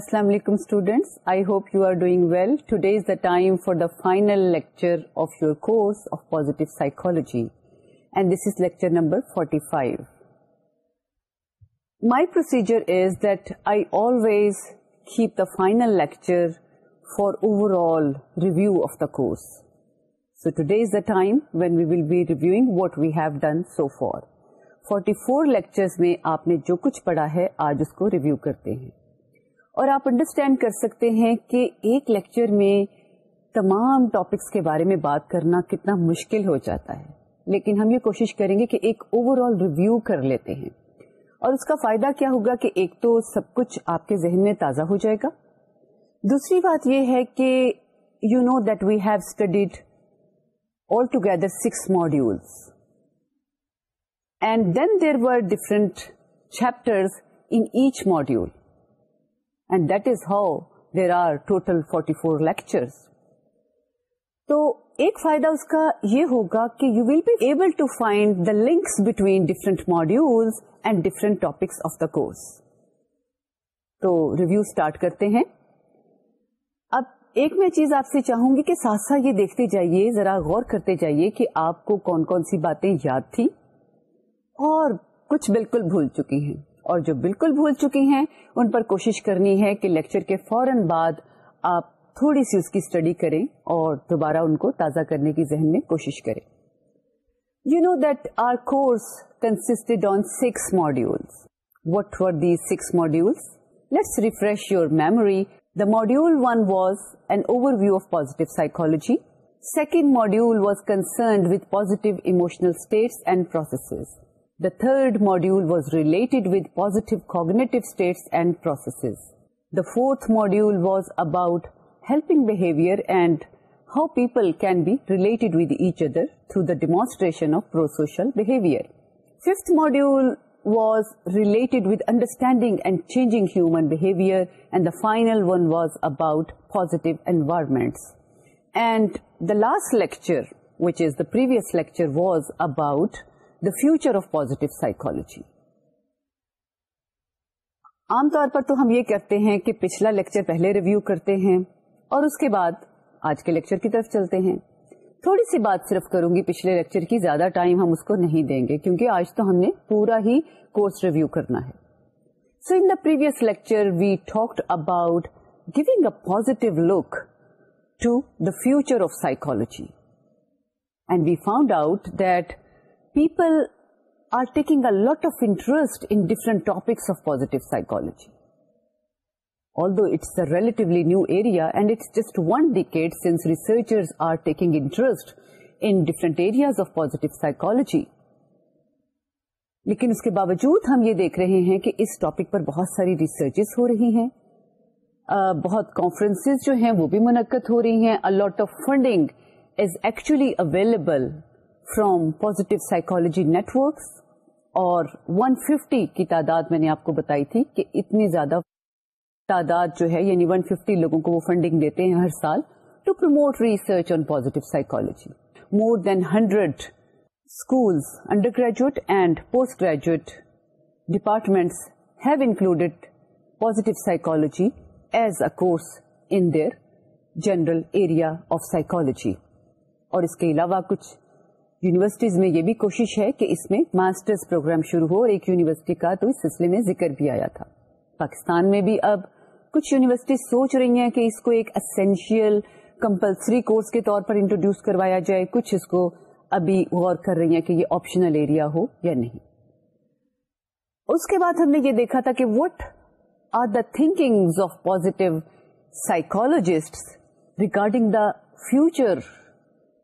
السلام علیکم is the فائنلوجی and this my procedure for overall review of the course so today is the time when we will be done so for 44 four میں آپ نے جو کچھ پڑھا ہے آج اس کو ریویو کرتے ہیں اور آپ انڈرسٹینڈ کر سکتے ہیں کہ ایک لیکچر میں تمام ٹاپکس کے بارے میں بات کرنا کتنا مشکل ہو جاتا ہے لیکن ہم یہ کوشش کریں گے کہ ایک اوور آل ریویو کر لیتے ہیں اور اس کا فائدہ کیا ہوگا کہ ایک تو سب کچھ آپ کے ذہن میں تازہ ہو جائے گا دوسری بات یہ ہے کہ you know that we have studied all together six modules and then there were different chapter each module and that is how there are total forty four lecture تو ایک فائدہ اس کا یہ ہوگا کہ you will be able to find the links between different modules of the course تو review start کرتے ہیں اب ایک میں چیز آپ سے چاہوں گی کہ ساتھ ساتھ یہ دیکھتے جائیے ذرا غور کرتے جائیے کہ آپ کو کون کون سی باتیں یاد تھی اور کچھ بالکل بھول چکی ہیں اور جو بالکل بھول چکی ہیں ان پر کوشش کرنی ہے کہ لیکچر کے فوراً بعد آپ تھوڑی سی اس کی اسٹڈی کریں اور دوبارہ ان کو تازہ کرنے کی ذہن میں کوشش کریں you know that our course consisted on six module what for the six module module one was an overview of positive psychology second module was concerned and emotional The third module was related with positive cognitive states and processes. The fourth module was about helping behavior and how people can be related with each other through the demonstration of prosocial behavior. Fifth module was related with understanding and changing human behavior, and the final one was about positive environments. And the last lecture, which is the previous lecture, was about future of positive psychology. عام طور پر تو ہم یہ کہتے ہیں کہ پچھلا lecture پہلے ریویو کرتے ہیں اور اس کے بعد آج کے لیکچر کی طرف چلتے ہیں تھوڑی سی بات صرف کروں گی پچھلے لیکچر کی زیادہ ٹائم ہم اس کو نہیں دیں گے کیونکہ آج تو ہم نے پورا ہی کورس ریویو کرنا ہے so in the previous lecture we talked about giving a positive look to the future of psychology and we found out that people are taking a lot of interest in different topics of positive psychology although it's a relatively new area and it's just one decade since researchers are taking interest in different areas of positive psychology. لیکن اس کے باوجود ہم یہ دیکھ رہے ہیں کہ اس ٹاپک پر بہت ساری ریسرچز ہو رہی ہیں بہت کانفرنسز جو ہیں وہ بھی منعقد ہو رہی ہیں a lot of funding is actually available from positive psychology networks اور 150 ففٹی کی تعداد میں نے آپ کو بتائی تھی کہ اتنی زیادہ تعداد جو ہے یعنی 150 لوگوں کو وہ فنڈنگ دیتے ہیں ہر سال to promote research on psychology more than hundred schools undergraduate and postgraduate departments have included positive psychology as a course in their general area of psychology اور اس کے علاوہ کچھ یونیورسٹیز میں یہ بھی کوشش ہے کہ اس میں ماسٹرز پروگرام شروع ہو اور ایک یونیورسٹی کا تو اس سلسلے میں ذکر بھی آیا تھا پاکستان میں بھی اب کچھ یونیورسٹی سوچ رہی ہیں کہ اس کو ایک اسینشیل کمپلسری کورس کے طور پر انٹروڈیوس کروایا جائے کچھ اس کو ابھی غور کر رہی ہیں کہ یہ آپشنل ایریا ہو یا نہیں اس کے بعد ہم نے یہ دیکھا تھا کہ what are the thinking of positive psychologist regarding the future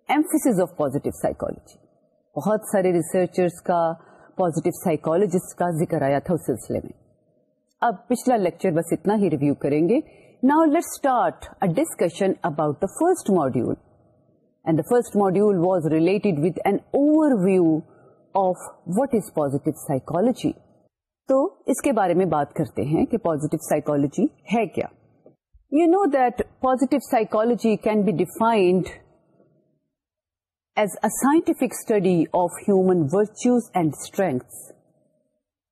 بہت سارے ریسرچرس کا پوزیٹو سائیکولوجیسٹ کا ذکر آیا تھا اس سلسلے میں اب پچھلا لیکچر بس اتنا ہی ریویو کریں گے now let start discussion about the first module and the first module was related with an overview of what is positive psychology تو اس کے بارے میں بات کرتے ہیں کہ پازیٹیو سائیکولوجی ہے کیا you know that positive psychology can be defined as a scientific study of human virtues and strengths.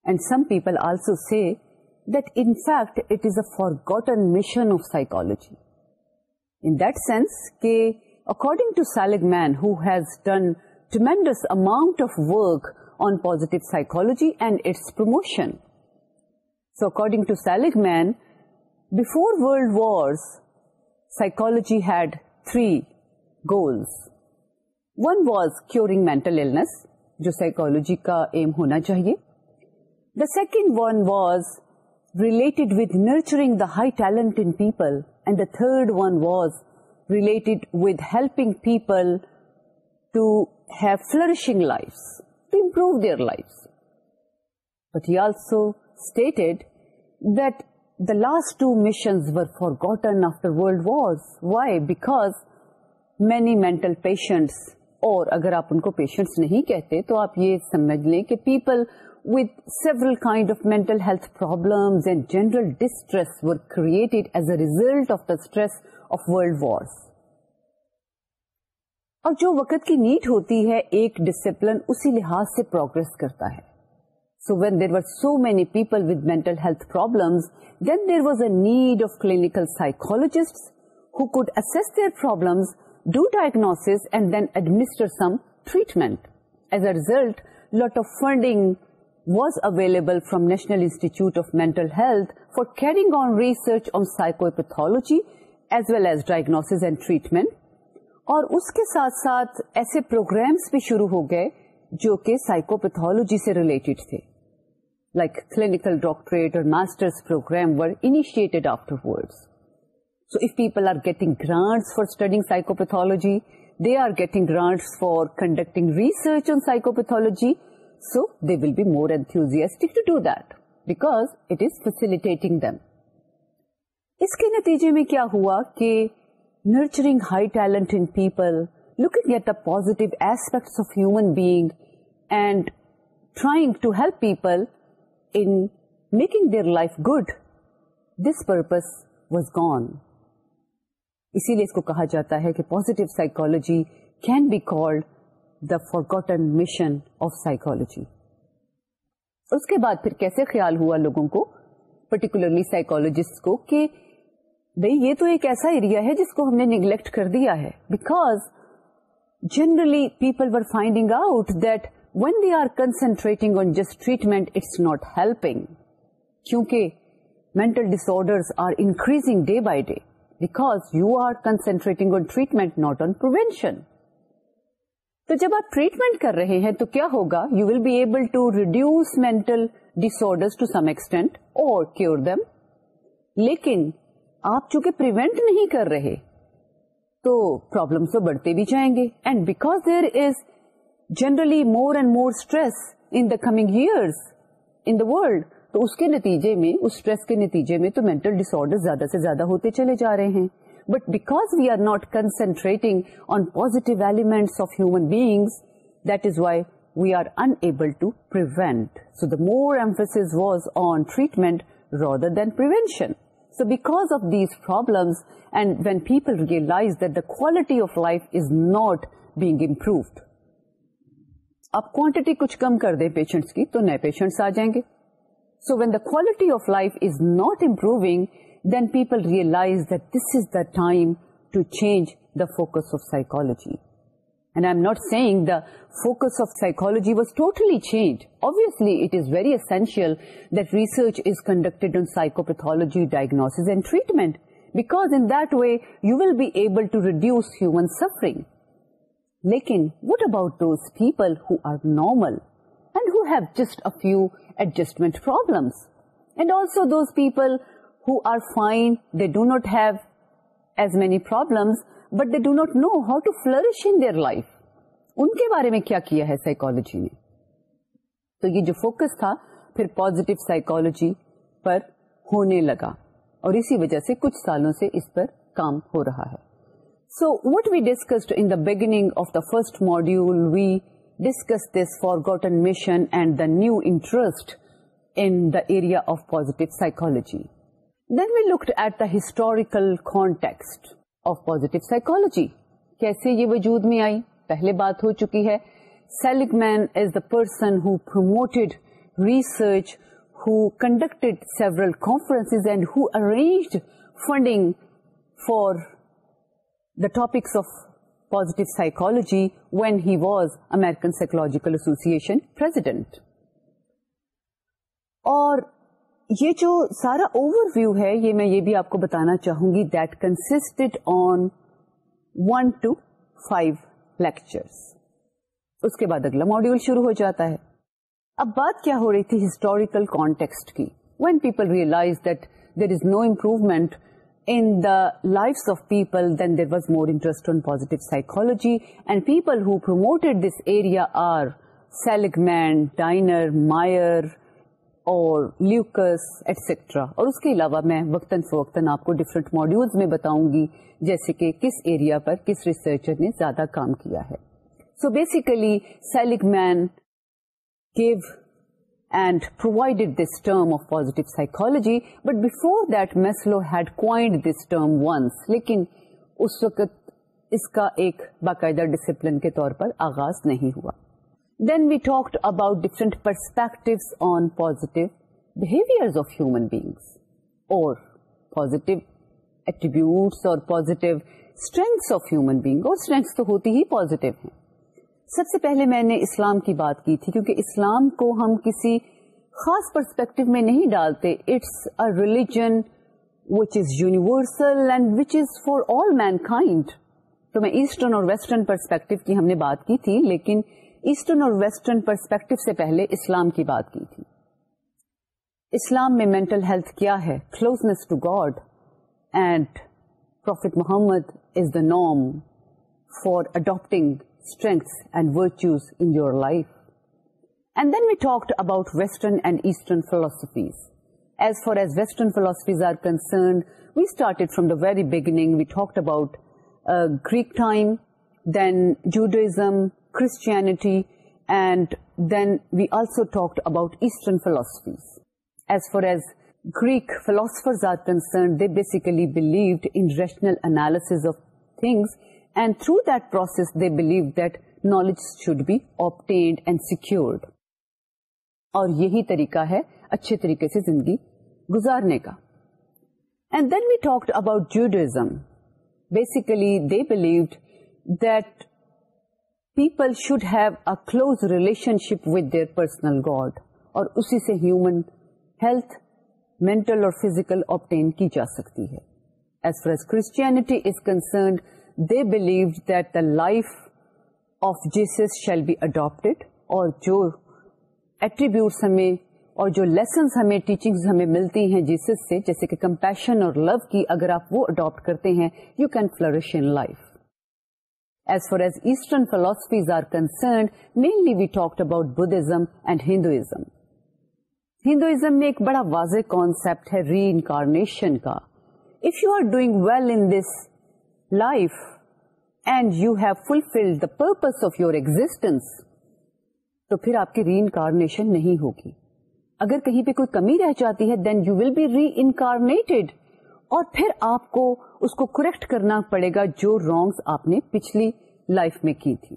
And some people also say that in fact it is a forgotten mission of psychology. In that sense, according to Seligman, who has done tremendous amount of work on positive psychology and its promotion. So according to Seligman, before World Wars, psychology had three goals. One was curing mental illness جو psychology کا aim ہونا چاہیے the second one was related with nurturing the high talent in people and the third one was related with helping people to have flourishing life to improve their life but he also stated that the last two were forgotten after World war why because many mental patients اور اگر آپ ان کو patients نہیں کہتے تو آپ یہ سمجھ لیں کہ people with several kind of mental health and general distress were created as a result of the stress of world war اور جو وقت کی نیٹ ہوتی ہے ایک ڈسپلن اسی لحاظ سے پروگرس کرتا ہے so when there are so many people with mental health problem then there was a need of clinical psychologist who could us problems do diagnose and then of some treatment as a result research of funding was available from National Institute of اور اس کے ساتھ ساتھ ایسے programmes بھی شروع ہو گئے جو کہ سائیکوپیتھولوجی سے ریلیٹڈ تھے لائک کلینکل ڈاکٹریٹ اور masters programme were initiated after words So if people are getting grants for studying psychopathology, they are getting grants for conducting research on psychopathology, so they will be more enthusiastic to do that because it is facilitating them. اس کے نتیجے میں کیا ہوا کہ nurturing high talent in people looking at the positive aspects of human being and trying to help people in making their life good this purpose was gone اسی لیے اس کو کہا جاتا ہے کہ پوزیٹو سائیکولوجی کین بی کا the forgotten mission of psychology اس کے بعد پھر کیسے خیال ہوا لوگوں کو پرٹیکولرلی سائیکولوجسٹ کو کہ بھائی یہ تو ایک ایسا ایریا ہے جس کو ہم نے نیگلیکٹ کر دیا ہے because generally people were finding out that when they are concentrating on جس ٹریٹمنٹ اٹس ناٹ ہیلپنگ کیونکہ mental order are increasing day by day because you are concentrating on treatment not prevention تو جب آپ treatment کر رہے ہیں تو کیا ہوگا you will be able to to reduce mental some extent اور کیور دم لیکن آپ چونکہ پروینٹ نہیں کر رہے تو تو بڑھتے بھی جائیں گے and because there is generally more and more stress in the coming years in the world تو اس کے نتیجے میں اس اسٹریس کے نتیجے میں تو مینٹل ڈس آرڈر زیادہ سے زیادہ ہوتے چلے جا رہے ہیں but because we are not concentrating on positive elements of human beings that is why we are to prevent so the more emphasis was on treatment rather than prevention so because of these problems and when people realise that the quality of life is not being improved آپ quantity کچھ کم کر دیں patients کی تو نئے patients آ جائیں گے So when the quality of life is not improving, then people realize that this is the time to change the focus of psychology. And I'm not saying the focus of psychology was totally changed. Obviously, it is very essential that research is conducted on psychopathology, diagnosis and treatment, because in that way, you will be able to reduce human suffering. Lekin, what about those people who are normal? Few adjustment problem ان کے بارے میں کیا کیا ہے psychology نے تو یہ جو فوکس تھا پھر پوزیٹو سائکولوجی پر ہونے لگا اور اسی وجہ سے کچھ سالوں سے اس پر کام ہو رہا ہے so what be discuss in the beginning of the first module we discuss this forgotten mission and the new interest in the area of positive psychology then we look at the historical context of positive psychology کیسے یہ وجود میں آئی پہلے بات ہو چکی ہے Seligman as the person ہروٹیڈ research who conducted several conference and who arranged funding for the topics of positive psychology when he was American Psychological Association president. اور یہ جو سارا اوور ویو ہے یہ میں یہ بھی آپ کو بتانا چاہوں گی that consisted on one to five lectures اس کے بعد اگلا ماڈیول شروع ہو جاتا ہے اب بات کیا ہو رہی تھی ہسٹوریکل کانٹیکسٹ کی when people realise that there is no improvement in the lives of people, then there was more interest on positive psychology. And people who promoted this area are Seligman, Diner, Meyer, اور لیوکس etcetera اور اس کے علاوہ میں وقتاً فوقتاً آپ کو ڈفرینٹ ماڈیولز میں بتاؤں گی جیسے کہ کس ایریا پر کس ریسرچر نے زیادہ کام کیا ہے so basically Seligman gave and provided this term of positive psychology. But before that, Maslow had coined this term once. Lekin, اس وقت اس کا ایک باقاعدہ ڈسپلن کے طور پر آغاز نہیں ہوا then we talked about different perspective on positive behaviour of human beings اور پوزیٹو ایٹیبیوٹس اور positive strengths of human being اور اسٹرینگس تو ہوتی ہی پوزیٹو ہیں سب سے پہلے میں نے اسلام کی بات کی تھی کیونکہ اسلام کو ہم کسی خاص پرسپیکٹو میں نہیں ڈالتے it's a religion which is universal and which is for all mankind تو میں ایسٹرن اور ویسٹرن پرسپیکٹو کی ہم نے بات کی تھی لیکن ایسٹرن اور ویسٹرن پرسپیکٹو سے پہلے اسلام کی بات کی تھی اسلام میں مینٹل ہیلتھ کیا ہے closeness to God and prophet Muhammad is the norm for adapting strengths and virtues in your life. And then we talked about Western and Eastern philosophies. As far as Western philosophies are concerned, we started from the very beginning. We talked about uh, Greek time, then Judaism, Christianity, and then we also talked about Eastern philosophies. As far as Greek philosophers are concerned, they basically believed in rational analysis of things and through that process they believe دالج should be up and secured اور یہی طریقہ ہے اچھے طریقے سے زندگی گزارنے کا they believed that people should have always relationship with their personal God اور اسی سے ہیومن ہیلتھ مینٹل اور فیزیکل اوپٹین کی جا سکتی ہے as far concerned they believe that the life of Jesus shall be adapted اور جو ایٹریبیوٹ ہمیں اور جو لیسنس ہمیں ٹیچنگ ملتی ہیں جیسس سے جیسے کہ کمپیشن اور لو کی اگر آپ وہ اڈاپٹ کرتے ہیں you can flourish in life as far as eastern philosophies are concerned mainly we talked about Buddha ism and Hinduism Hinduism میں ایک بڑا واضح کانسپٹ ہے ری انکارنیشن کا if you are doing well in this life and you have fulfilled the purpose of your existence تو پھر آپ کی ری انکارنیشن نہیں ہوگی اگر کہیں پہ کوئی کمی رہ جاتی ہے then you will be reincarnated اور پھر آپ کو اس کو کریکٹ کرنا پڑے گا جو رانگس آپ نے پچھلی لائف میں کی تھی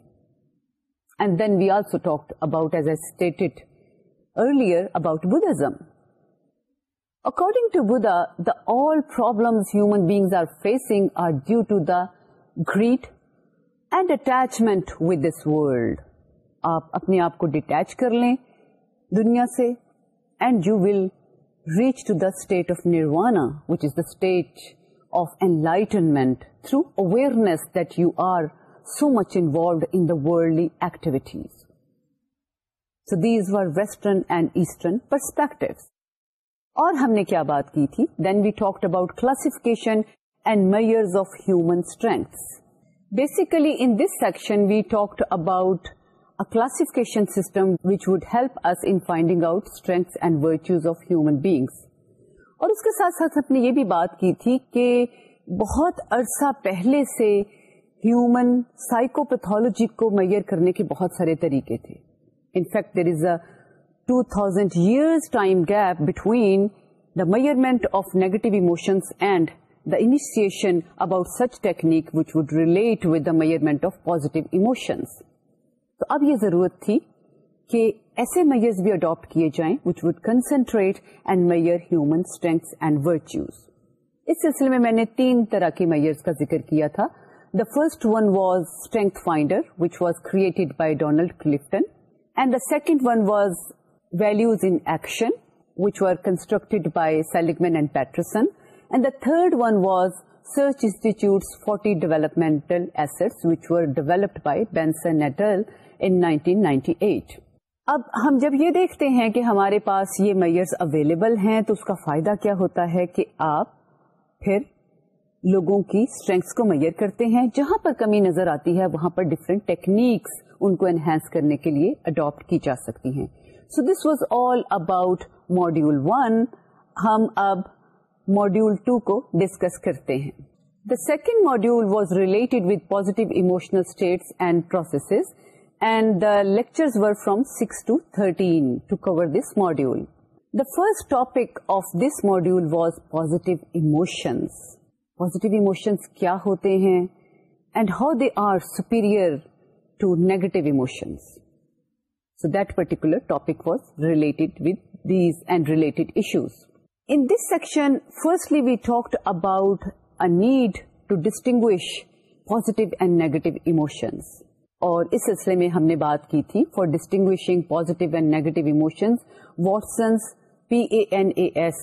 and then we also talk about as a earlier about Buddhism according to Buddha the all problem human beings are facing are due to the great and attachment with this world آپ اپنے آپ کو ڈیٹیچ کر لیں دنیا سے and you will reach to the state of nirvana which is the state of attainment through awareness that you are so much involved in ولڈلی activities so these were western and eastern perspective اور ہم نے کیا بات کی تھی then we about classification out strengths of human beings اور اس کے ساتھ ہم نے یہ بھی بات کی تھی کہ بہت عرصہ پہلے سے ہیومن سائیکوپیتھالوجی کو میئر کرنے کے بہت سارے طریقے تھے In fact, there is a two thousand years time gap between measurement of negative and the initiation about such technique ویلیٹ وا میئرمنٹ آف پازیٹو اب یہ ضرورت بھی اڈاپٹ کیے جائیں which would concentrate and measure اس سلسلے میں میں نے تین طرح کے میئرس کا ذکر کیا تھا the first one was strength finder which was create by Donald Clifton and the second one was values in action which are constructed by and and Peterson and the third one was Search Institute forty assets which which developed developed by Benson al. in 1998 اب ہم جب یہ دیکھتے ہیں کہ ہمارے پاس یہ measures available ہیں تو اس کا فائدہ کیا ہوتا ہے کہ آپ پھر لوگوں کی اسٹرینگس کو میئر کرتے ہیں جہاں پر کمی نظر آتی ہے وہاں پر ڈفرینٹ ٹیکنیکس ان کو انہینس کرنے کے لیے اڈاپٹ کی جا سکتی ہیں so this was all about module one ہم اب ماڈیول ٹو کو ڈسکس کرتے ہیں the second module was related with emotional states and processes and the lectures were from six to thirteen to cover this module the first topic of this module was positive emotions positive emotions کیا ہوتے ہیں and how they are superior to negative emotions So that particular topic was related with these and related issues. In this section, firstly we talked about a need to distinguish positive and negative emotions. اور اس سلسلے میں ہم نے بات کی تھی for distinguishing positive and negative emotions Watson's P A N A S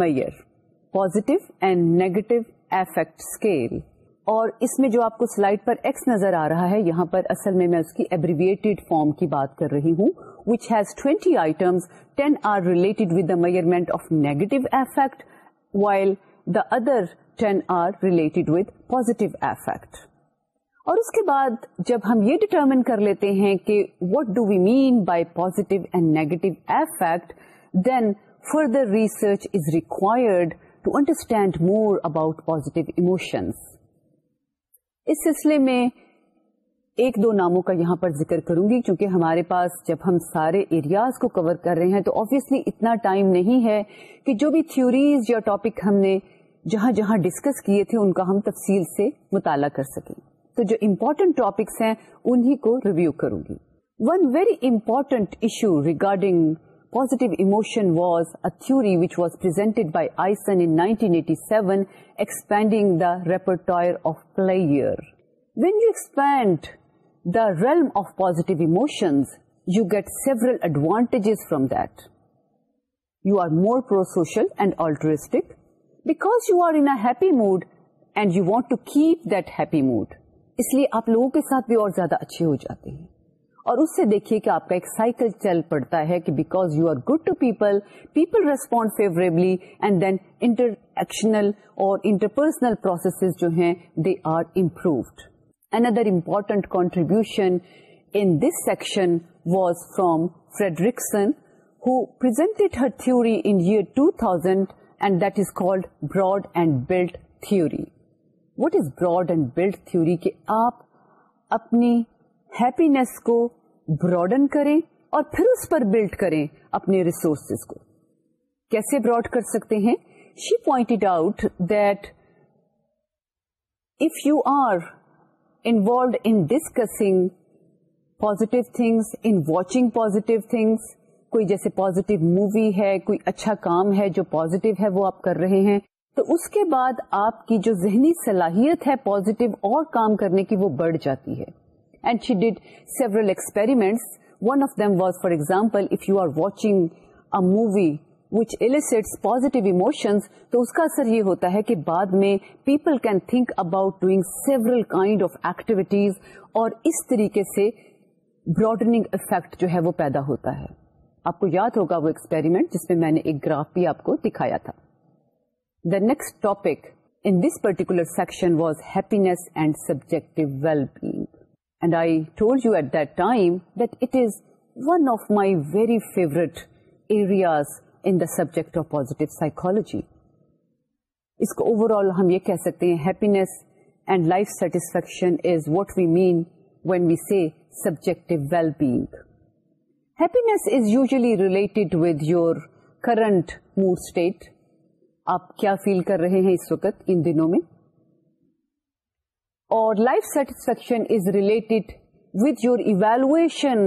measure positive and negative affect scale اور اس میں جو آپ کو سلائڈ پر ایکس نظر آ رہا ہے یہاں پر اصل میں میں اس کی ابریویٹڈ فارم کی بات کر رہی ہوں which has twenty item ten are related with the measurement of negative affect while the other are related with positive affect اور اس کے بعد جب ہم یہ ڈٹرمن کر لیتے ہیں کہ what do we mean by positive and negative affect then further research is required to understand more about positive emotions اس سلسلے میں ایک دو ناموں کا یہاں پر ذکر کروں گی کیونکہ ہمارے پاس جب ہم سارے ایریاز کو کور کر رہے ہیں تو آبیسلی اتنا ٹائم نہیں ہے کہ جو بھی تھیوریز یا ٹاپک ہم نے جہاں جہاں ڈسکس کیے تھے ان کا ہم تفصیل سے مطالعہ کر سکیں تو جو امپورٹنٹ ٹاپکس ہیں انہی کو ریویو کروں گی one very important issue regarding advantages from by Isen are more pro-social more prosocial you you are in happy mood and you want to keep that happy mood اس لیے آپ لوگوں کے ساتھ بھی اور زیادہ اچھے ہو جاتے ہیں اور اس سے دیکھیے کہ آپ کا ایک سائیکل چل پڑتا ہے کہ because you are good to people people respond favourably and then interactional اور انٹرپرسنل جو ہیں they are improved another important contribution in this section was from Fredrickson who پر تھوڑی in 2000 and that is called broad and build theory what is broad and build theory کہ آپ اپنی happiness کو broaden کریں اور پھر اس پر blood کریں اپنے ریسورسز کو کیسے براڈ کر سکتے ہیں she point out that if you are involved in discussing positive things in watching positive things کوئی جیسے پازیٹو مووی ہے کوئی اچھا کام ہے جو پازیٹیو ہے وہ آپ کر رہے ہیں تو اس کے بعد آپ کی جو ذہنی صلاحیت ہے پوزیٹو اور کام کرنے کی وہ بڑھ جاتی ہے and she did several experiment one of them was for example movie which positive emotion تو اس کا اثر یہ ہوتا ہے کہ بعد میں people can think about doing several kind of activities اور اس طریقے سے براڈنگ افیکٹ جو ہے وہ پیدا ہوتا ہے آپ کو یاد ہوگا وہ ایکسپیریمنٹ جس میں میں نے ایک گراف بھی آپ کو دکھایا تھا the next topic in this particular section was happiness And I told you at that time that it is one of my very favorite areas in the subject of positive psychology. اس کو overall ہم یہ کہہ سکتے ہیں happiness and life satisfaction is what we mean when we see subject well being happiness is usually related with your current mood state آپ کیا فیل کر رہے ہیں اس وقت ان دنوں میں اور life satisfaction is related with your evaluation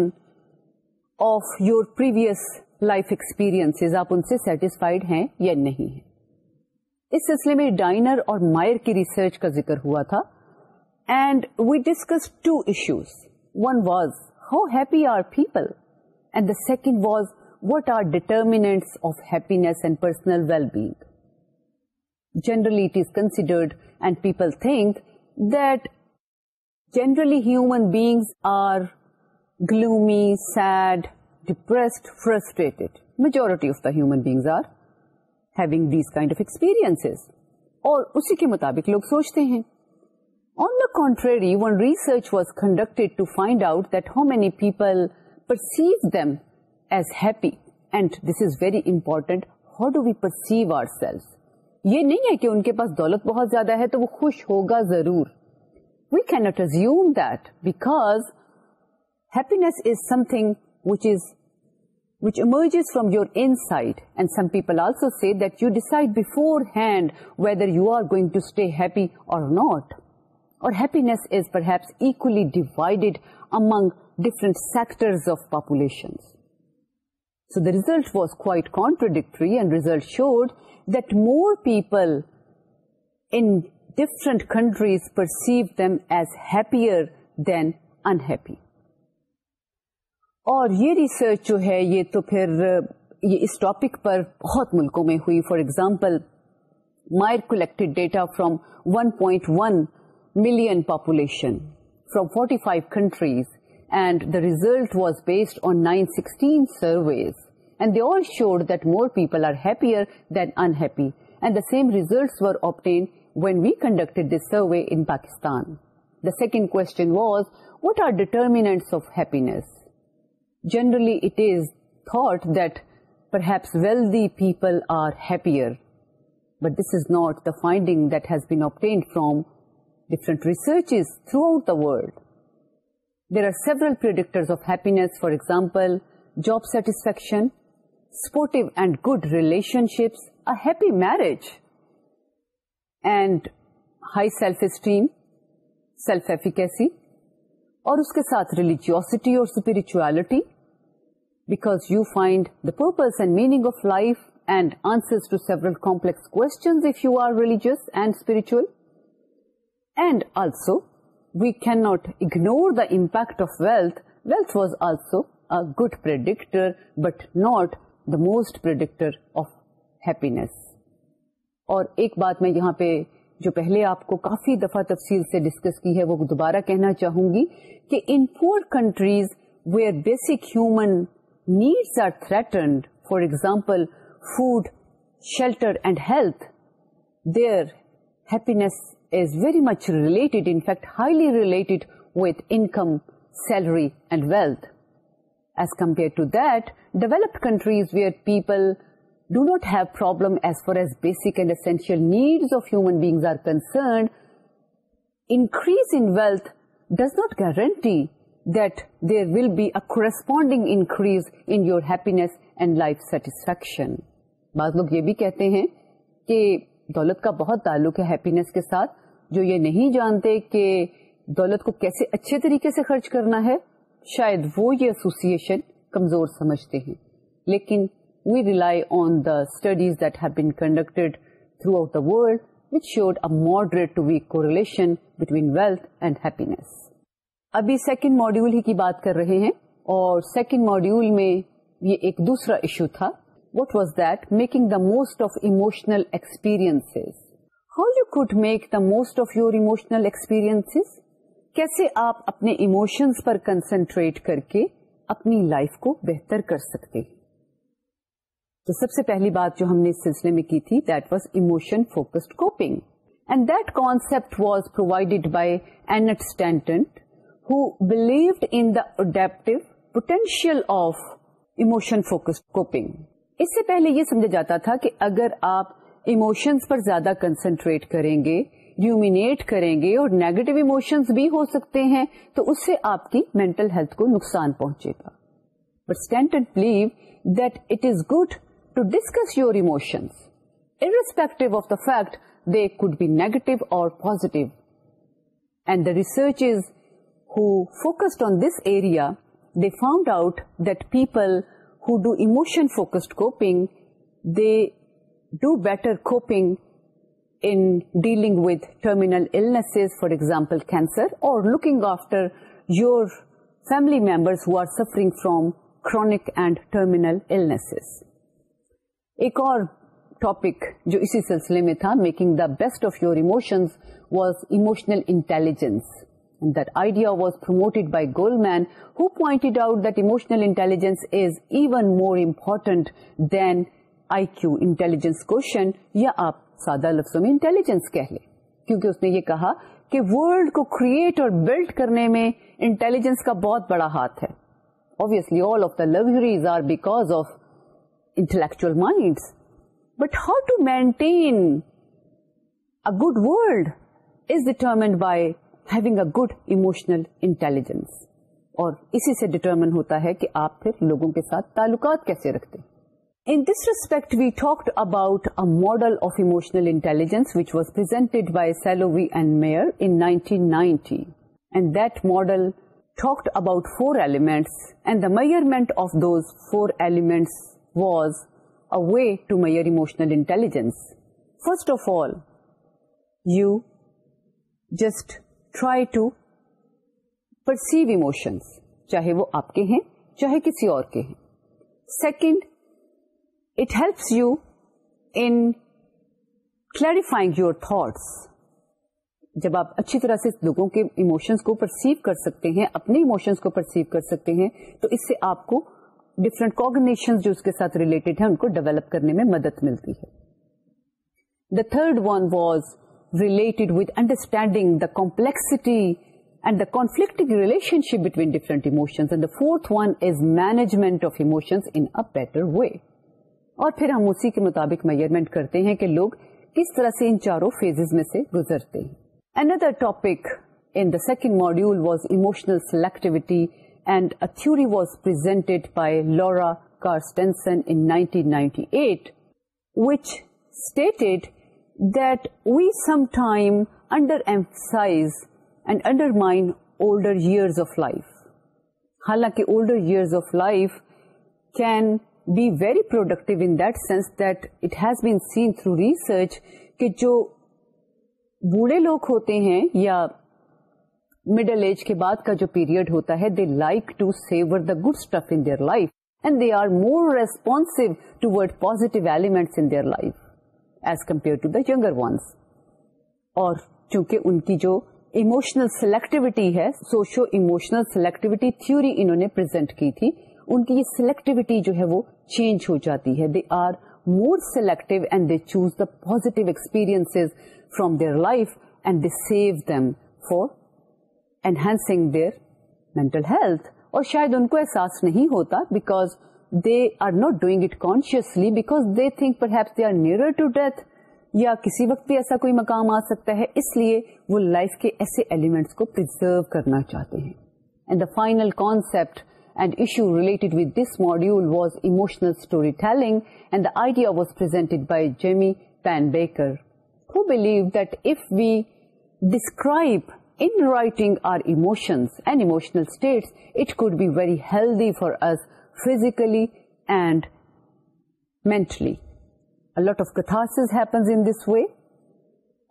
of your previous life experience آپ ان سے سیٹسفائڈ ہیں یا نہیں ہیں اس سلسلے میں ڈائنر اور مائر کی ریسرچ کا ذکر ہوا تھا and we discuss two issues one was how happy are people and the second was what are determinants of and personal well being generally it is considered and people think generally human beings are gloom sad depressed frustrated majority of the human beings are having these kind of experience اور اسی کے مطابق لوگ سوچتے ہیں on the contrary one research was conducted to find out that how many people perceive them as happy and this is very important how do we perceive our self یہ نہیں ہے کہ ان کے پاس دولت بہت زیادہ ہے تو وہ خوش ہوگا ضرور we not assume that because happiness is something which is which emerges from your insight. And some people also say that you decide beforehand whether you are going to stay happy or not. Or happiness is perhaps equally divided among different sectors of populations. So the result was quite contradictory and result showed that more people in different countries perceive them as happier than unhappy اور یہ research جو ہے یہ تو پھر اس topic پر بہت ملکوں میں ہوئی for example Myers collected data from one point one million population from forty five countries and the result was based on nine sixteen surveys And they all showed that more people are happier than unhappy. And the same results were obtained when we conducted this survey in Pakistan. The second question was, what are determinants of happiness? Generally, it is thought that perhaps wealthy people are happier. But this is not the finding that has been obtained from different researches throughout the world. There are several predictors of happiness, for example, job satisfaction, supportive and good relationships happy marriage and high self esteem self efficacy اور اس کے ساتھ religiosity اور spirituality because you find the purpose and meaning of life and آنسرلس can not ignore the impact of wealth wealth was also a good predictor but not most predictor of happiness اور ایک بات میں یہاں پہ جو پہلے آپ کو کافی دفعہ تفصیل سے ڈسکس کی ہے وہ دوبارہ کہنا چاہوں گی کہ in four countries where basic human needs are threatened for example food shelter and health there happiness is very much related in fact highly related with income salary and wealth as compare to that develop countries where people do not have problem as far as basic essential needs of head increase in wealth does not guarantee corresponding increase in your happiness life satisfaction بعض لوگ یہ بھی کہتے ہیں کہ دولت کا بہت تعلق ہے ہیپینیس کے ساتھ جو یہ نہیں جانتے کہ دولت کو کیسے اچھے طریقے سے خرچ کرنا ہے شاید وہ یہ ایسوسیشن کمزور سمجھتے ہیں لیکن we rely on the studies that have been conducted throughout the world which showed a moderate to weak correlation between wealth and happiness ابھی سیکنڈ ماڈیول ہی کی بات کر رہے ہیں اور سیکنڈ ماڈیول میں یہ ایک دوسرا ایشو تھا What was that? Making the most of emotional experiences. How you could make the most of your emotional experiences? Kaise aap apne emotions par concentrate karke اپنی لائف کو بہتر کر سکتے تو سب سے پہلی بات جو ہم نے اس سلسلے میں کی تھی that was focused coping and that concept was provided by Annette Stanton who believed in adaptive potential of emotion focused coping اس سے پہلے یہ سمجھا جاتا تھا کہ اگر آپ ایموشنس پر زیادہ کنسنٹریٹ کریں گے ٹ کریں گے اور نیگیٹو اموشنس بھی ہو سکتے ہیں تو اس سے آپ کی مینٹل ہیلتھ کو نقصان پہنچے گا بٹ بٹینٹ believe that it is good to discuss your emotions irrespective of the fact they could be negative اور positive and the research is who focused on this area they found out that people who do emotion focused coping they do better coping dealing with terminals for example cancer اور looking after your family members who are suffering from chronic terminals ایک اور topic جو اسی سلسلے میں تھا making the best of your emotions was emotional intelligence the idea was promoted by Goleman who emotional intelligence is even more important than IQ intelligence کو آپ سادہ لفظوں میں انٹیلیجنس کہہ لے کیونکہ اس نے یہ کہا کہ ورلڈ کو کریٹ اور بلڈ کرنے میں انٹیلیجنس کا بہت بڑا ہاتھ ہے obviously all of the luxuries are because of intellectual minds but how to maintain a good world is determined by having a good emotional intelligence اور اسی سے determine ہوتا ہے کہ آپ پھر لوگوں کے ساتھ تعلقات کیسے رکھتے ہیں model of emotional intelligence model four element the measurement of those four elements was a way to measure emotional first of all you just try to perceive emotions چاہے وہ آپ کے ہیں چاہے کسی اور کے ہیں سیکنڈ جب آپ اچھی طرح سے لوگوں کے ایموشنس کو پرسیو کر سکتے ہیں اپنے ایموشنس کو پرسیو کر سکتے ہیں تو اس سے آپ کو ڈفرنٹ کوگنیشن جو اس کے ساتھ ریلیٹڈ ہیں ان کو ڈیولپ کرنے میں مدد ملتی ہے the third one was related with understanding the complexity and the relation relationship between different and the fourth one is management of in better way اور پھر ہم اسی کے مطابق میئرمنٹ کرتے ہیں کہ لوگ کس طرح سے ان چاروں فیزز میں سے گزرتے ہیں another topic in the second module was emotional selectivity and a theory was presented by Laura Carstensen in 1998 which stated that we sometime underemphasize and undermine older years of life. حالانکہ older years of life can be very productive in the sense that it has through research کہ جو بوڑھے لوگ ہوتے ہیں یا middle age کے بعد کا جو پیریڈ ہوتا ہے they like to savour the good stuff in their life and they are more responsive to word elements in their life as compare to the یگر ونس اور چونکہ ان کی جو اموشنل سلیکٹیوٹی ہے سوشو اموشنل سلیکٹیوٹی تھیوری انہوں نے present کی تھی ان کی یہ سلیکٹیوٹی جو ہے وہ چینج ہو جاتی ہے کسی وقت بھی ایسا کوئی مقام آ سکتا ہے اس لیے وہ لائف کے ایسے ایلیمنٹس کو پرزرو کرنا چاہتے ہیں and the final concept for mentally. A lot of of happens in this way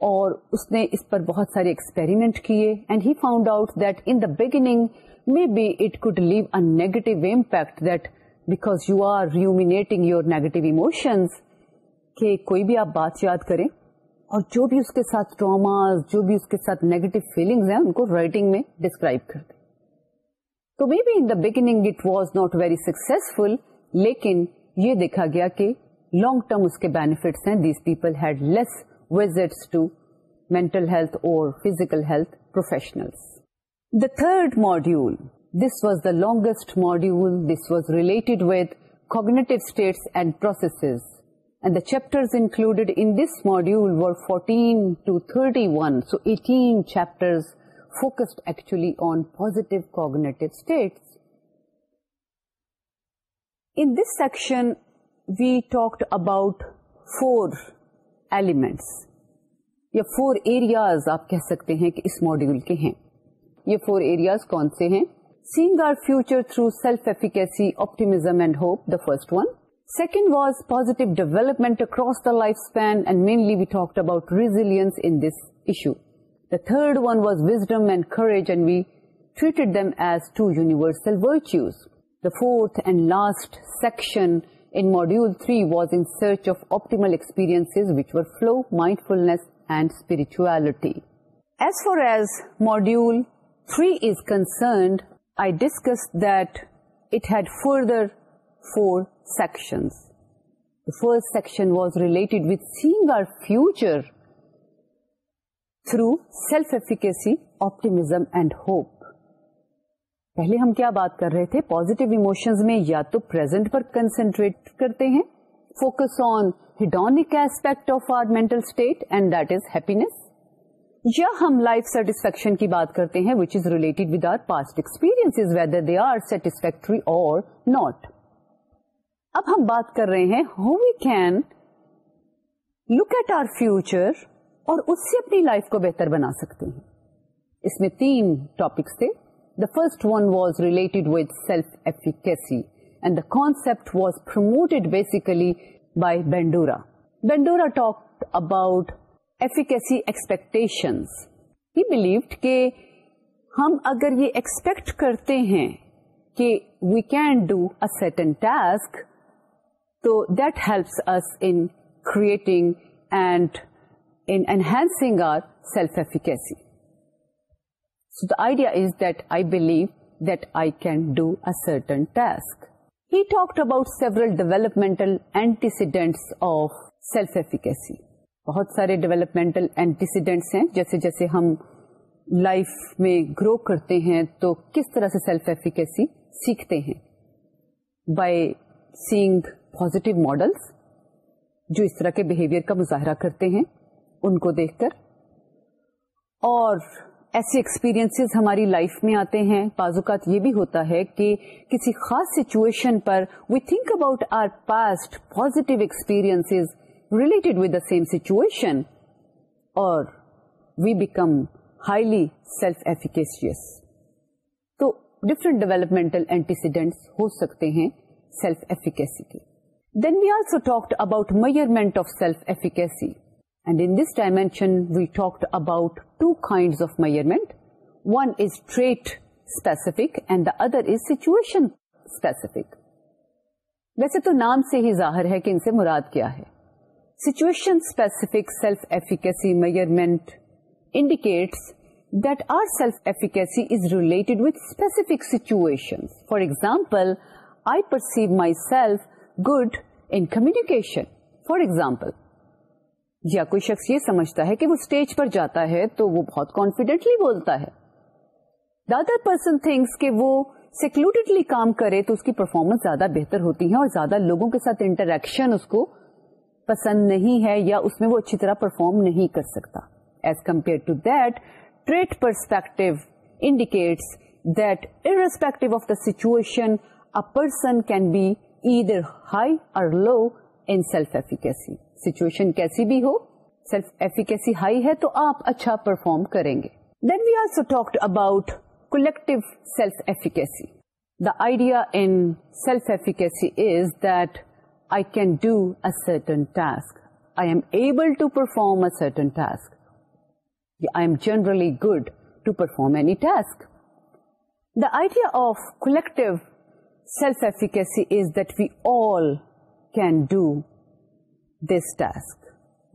اور اس نے اس پر بہت سارے ایکسپیریمنٹ کیے and he found out that in the beginning me be it could leave negative impact that back you are ریوم you negative کہ کوئی بھی آپ بات یاد کریں اور جو بھی اس کے ساتھ ٹراماز جو بھی اس کے ساتھ نیگیٹو فیلنگز ہیں ان کو رائٹنگ میں ڈسکرائب کر دیں تو maybe in the beginning it was not very successful لیکن یہ دیکھا گیا کہ لانگ ٹرم اس کے بینیفٹس ہیں these people had less visits to mental health اور physical health professionals the third module this was the longest module this was related with cognitive states and processes and the chapters in this module to thirty one so eighteen chapter focused actually on positive cognitive state in this section we talked about four elements یا four areas آپ کہہ سکتے ہیں کہ اس ماڈیو کے ہیں یہ four areas کون سے ہیں seeing our future through self efficacy optimism and hope the first one second was positive development across the life span and mainly we talk about resilience in this issue the third one was wisdom and courage and we treated as two universal virtues the fourth and last section three was in search of optimal experience which were flow mindfulness and spirituality as far as module three is concerned I discuss sections. Four first first section was with seeing our future through self efficacy optimism and hope پہلے ہم کیا بات کر رہے تھے positive emotions میں یا تو پرزینٹ پر کنسنٹریٹ کرتے ہیں focus on hedonic aspect of our mental state and that is happiness یا ہم لائف سیٹسفیکشن کی بات کرتے ہیں which is related with our past experience whether they are satisfactory اور ناٹ اب ہم بات کر رہے ہیں how we can look at our future اور اس سے اپنی لائف کو بہتر بنا سکتے ہیں اس میں تین ٹاپکس تھے the first one was related with self efficacy and the concept was promoted basically by Bandura Bandura talk about efficacy expectations he believed کہ ہم اگر یہ ایکسپیکٹ کرتے ہیں کہ we can do a certain task تو that helps us in creating and in enhancing our self efficacy so the idea is that I believe that I can do certain task he talked about several developmental antecedent of self efficacy بہت سارے developmental antecedents ہیں جیسے جیسے ہم life میں گرو کرتے ہیں تو کس طرح سے سیلف ایفیکیسی سیکھتے ہیں بائی سینگ پازیٹیو ماڈلس جو اس طرح کے بہیویئر کا مظاہرہ کرتے ہیں ان کو دیکھ کر اور ایسے ایکسپیریئنس ہماری لائف میں آتے ہیں بعض اوقات یہ بھی ہوتا ہے کہ کسی خاص سچویشن پر we think about our past positive experience relate وا سیم سچویشن اور we become highly self efficacy تو ڈفرنٹ ڈیولپمنٹل اینٹیسیڈینٹ ہو سکتے ہیں سیلف ایفیکیسی کے then we also talk about measurement of self efficacy and in this dimension we talk about two kind of measurement one is trait specific and the other is situation ویسے تو نام سے ہی ظاہر ہے کہ ان سے مراد کیا ہے situation for example I perceive my self good communication for example یا کوئی شخص یہ سمجھتا ہے کہ وہ اسٹیج پر جاتا ہے تو وہ بہت کانفیڈینٹلی بولتا ہے دا ادر پرسن تھنگس کہ وہ سیکلوڈیڈلی کام کرے تو اس کی پرفارمنس زیادہ بہتر ہوتی ہے اور زیادہ لوگوں کے ساتھ انٹریکشن اس کو پسند نہیں ہے یا اس میں وہ اچھی طرح پرفارم نہیں کر سکتا as compare to that that trait perspective indicates irrespective of the situation a person can be high اور low in self efficacy situation کیسی بھی ہو سیلف ایفیکیسی ہائی ہے تو آپ اچھا پرفارم کریں گے then we also so talked about collective self efficacy the idea in self efficacy is that I can do certain task I am able to perform certain task I am generally good to perform any task the idea of collective self efficacy is that we all can do this task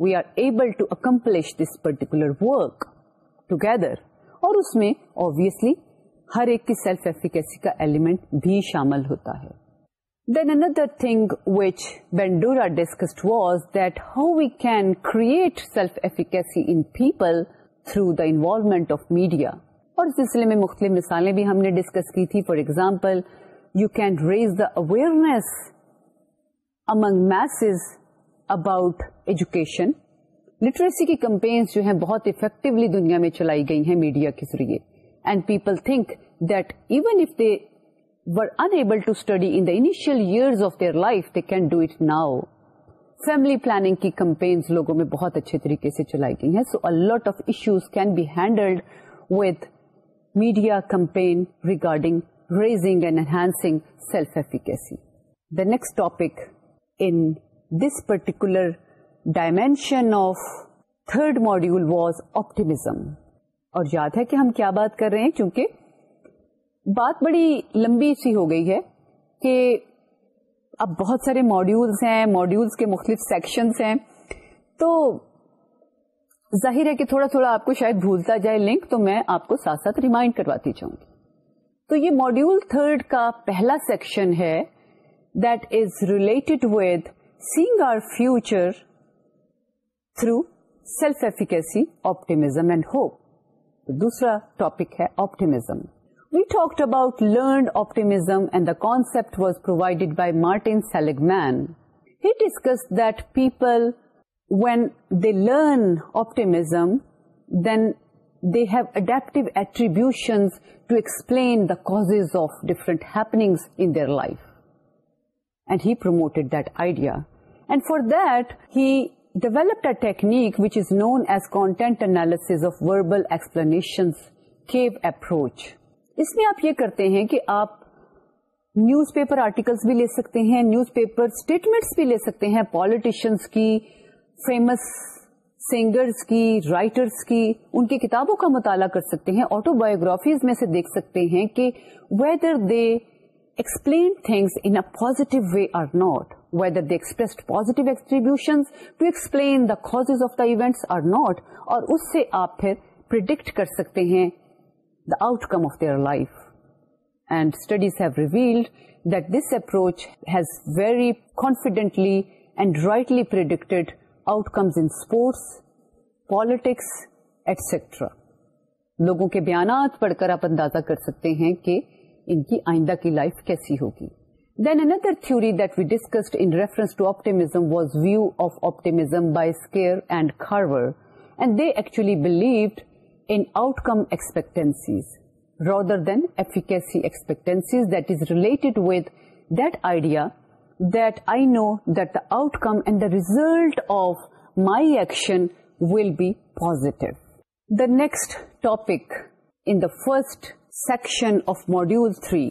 we are able to accomplish this particular work together اور اس میں obviously ہر ایک کی self efficacy کا element بھی شامل ہوتا ہے سلسلے میں مختلف مثالیں بھی ہم نے ڈسکس کی تھی for example you can raise the awareness among masses about education literacy کی کمپینس جو ہیں بہت افیکٹولی دنیا میں چلائی گئی ہیں میڈیا کے ذریعے and people think that even if they were unable to study in the unable to study in the initial year of their life they کی پلاننگ کی کمپین بہت اچھے طریقے سے چلائی گئی ہیں so lot of issues can be handled with media campaign regarding raising and enhancing self efficacy the next topic in this particular dimension of third module was optimism اور یاد ہے کہ ہم کیا بات کر رہے ہیں چونکہ بات بڑی لمبی سی ہو گئی ہے کہ اب بہت سارے ماڈیولس ہیں ماڈیولس کے مختلف سیکشنز ہیں تو ظاہر ہے کہ تھوڑا تھوڑا آپ کو شاید بھولتا جائے لنک تو میں آپ کو ساتھ ساتھ ریمائنڈ کرواتی جاؤں گی تو یہ ماڈیول تھرڈ کا پہلا سیکشن ہے that is related with seeing our future through self efficacy optimism and hope دوسرا ٹاپک ہے optimism We talked about learned optimism, and the concept was provided by Martin Seligman. He discussed that people, when they learn optimism, then they have adaptive attributions to explain the causes of different happenings in their life. And he promoted that idea. And for that, he developed a technique which is known as content analysis of verbal explanations, cave approach. اس میں آپ یہ کرتے ہیں کہ آپ newspaper articles بھی لے سکتے ہیں نیوز پیپر اسٹیٹمنٹس بھی لے سکتے ہیں پالیٹیشنس کی فیمس سنگرس کی رائٹرس کی ان کی کتابوں کا مطالعہ کر سکتے ہیں آٹو بایوگرافیز میں سے دیکھ سکتے ہیں کہ whether they explain things in a positive way or not whether they express positive attribution to explain the cause of the events or not اور اس سے آپ پھر پرڈکٹ کر سکتے ہیں outcome of their life and studies revealed that this approach has very confidently and rightly in sports politics etcetera لوگوں کے بیانات پڑھ کر آپ اندازہ کر سکتے ہیں کہ ان کی آئندہ کی لائف کیسی ہوگی دین اندر ندر تھوڑی that we discussed in reference to optimism was view of optimism by Scheier and Carver and they actually believed in outcome expectancies rather than efficacy expectancies that is related with that idea that I know that the outcome and the result of my action will be positive. The next topic in the first section of module 3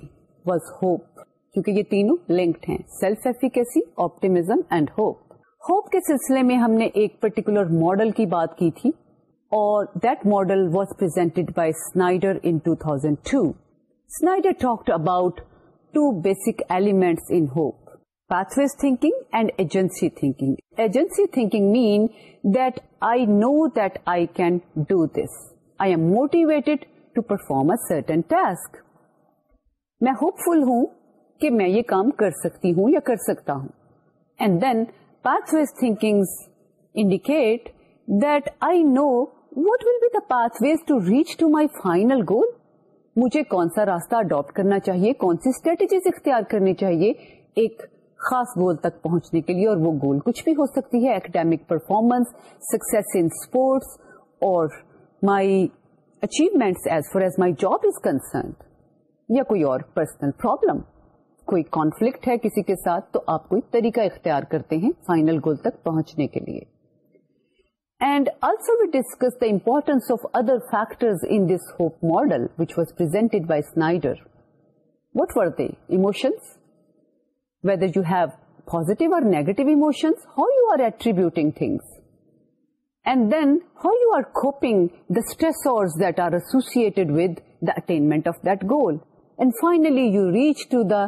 was hope. کیونکہ یہ تینوں linked ہیں self efficacy optimism and hope hope کے سلسلے میں ہم نے ایک پرٹیکولر ماڈل کی بات کی تھی ماڈل واس پرائڈرڈ ٹوائر talk about two basic element hope pathways and agency میں ہوپ فل ہوں کہ میں یہ کام کر سکتی ہوں یا کر سکتا ہوں and then pathways thinking indicate that I know what will be pathways to reach to my final goal مجھے کون سا راستہ اڈاپٹ کرنا چاہیے کون سی اسٹریٹجیز اختیار کرنی چاہیے ایک خاص گول تک پہنچنے کے لیے اور وہ گول کچھ بھی ہو سکتی ہے academic performance success in sports اور my achievements as far as my job is concerned یا کوئی اور پرسنل پرابلم کوئی کانفلکٹ ہے کسی کے ساتھ تو آپ کوئی طریقہ اختیار کرتے ہیں فائنل گول تک پہنچنے کے لیے and also we discuss the importance other factor what war whether you have positive negative how you are attributing and then how you are coping the stress or ایسوٹ ودینٹ آف دول and finally you reach to the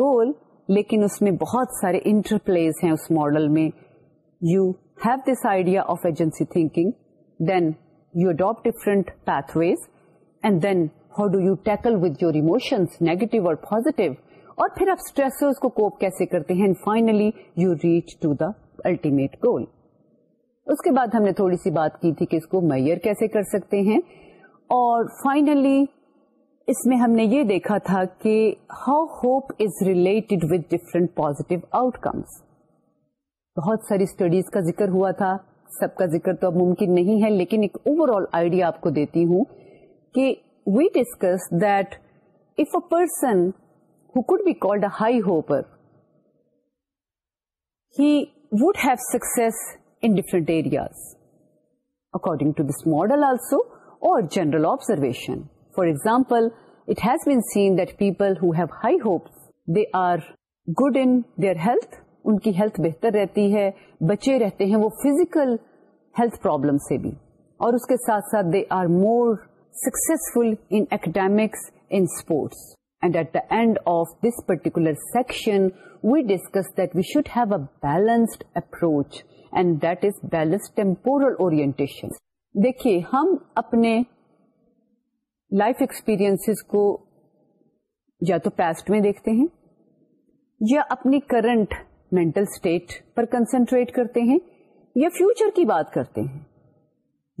goal لیکن اس میں بہت سارے interplays ہیں اس ماڈل میں یو پوزیٹو اور پھر آپ کو کوپ کیسے کرتے ہیں you reach to the ultimate goal اس کے بعد ہم نے تھوڑی سی بات کی تھی کہ اس کو میئر کیسے کر سکتے ہیں اور فائنلی اس میں ہم نے یہ دیکھا تھا کہ how hope is related with different positive outcomes بہت ساری اسٹڈیز کا ذکر ہوا تھا سب کا ذکر تو اب ممکن نہیں ہے لیکن ایک اوور آل آئیڈیا آپ کو دیتی ہوں کہ we discuss that if could be called a high hoper he would have six different areas according to this model also اور general observation for example it has been seen that people who have high hopes they are good in their health ان کی health بہتر رہتی ہے بچے رہتے ہیں وہ فزیکل ہیلتھ پرابلم سے بھی اور اس کے ساتھ ساتھ they are more successful sports and at the end of this particular section we we discuss that should have a balanced approach and that is balance temporal orientation دیکھیے ہم اپنے لائف ایکسپیرئنس کو یا تو پیسٹ میں دیکھتے ہیں یا اپنی کرنٹ مینٹل اسٹیٹ پر کنسنٹریٹ کرتے ہیں یا فیوچر کی بات کرتے ہیں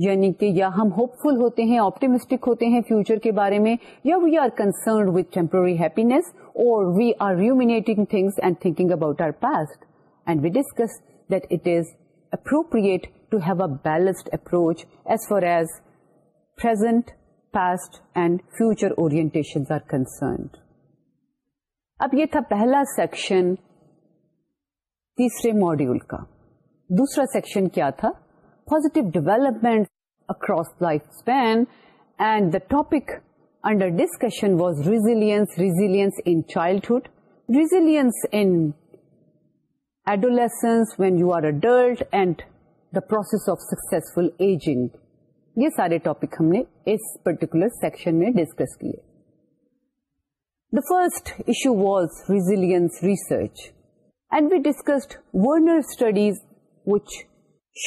یعنی کہ یا ہم ہوپ فل ہوتے ہیں آپٹیمسٹک ہوتے ہیں فیوچر کے بارے میں یا we are concerned with temporary thinking about our past and we discuss that it is appropriate to have a balanced approach as far as present past and future are concerned اب یہ تھا پہلا section تیسرے module کا دوسرا section کیا تھا positive development across life span and the topic under discussion was resilience resilience in childhood resilience in adolescence when you are adult and the process of successful ageing یہ سارے topic ہم نے اس particular section میں discuss کیے the first issue was resilience research discussed Werner studies which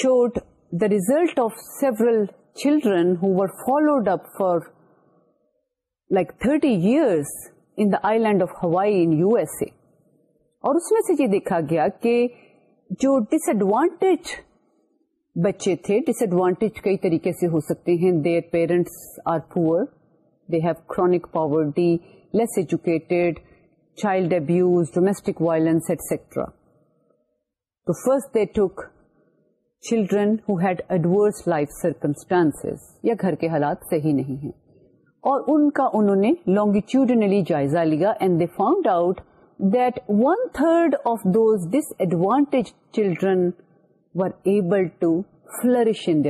showed the result of several children who followed up for thirty years in the island of ہوائی in U S A اور اس میں سے یہ دیکھا گیا کہ جو ڈس ایڈوانٹیج بچے تھے ڈس ایڈوانٹیج کئی طریقے سے ہو سکتے ہیں their parents are poor they have chronic poverty less educate child abuse domestic violence ایٹسٹراسٹ دی ٹک چلڈرن ہیڈ ایڈور کے حالات صحیح نہیں ہیں اور ان کا لانگیچیوڈنلی جائزہ لیا and they found out that one third of those dish advantage children are ایبلش enough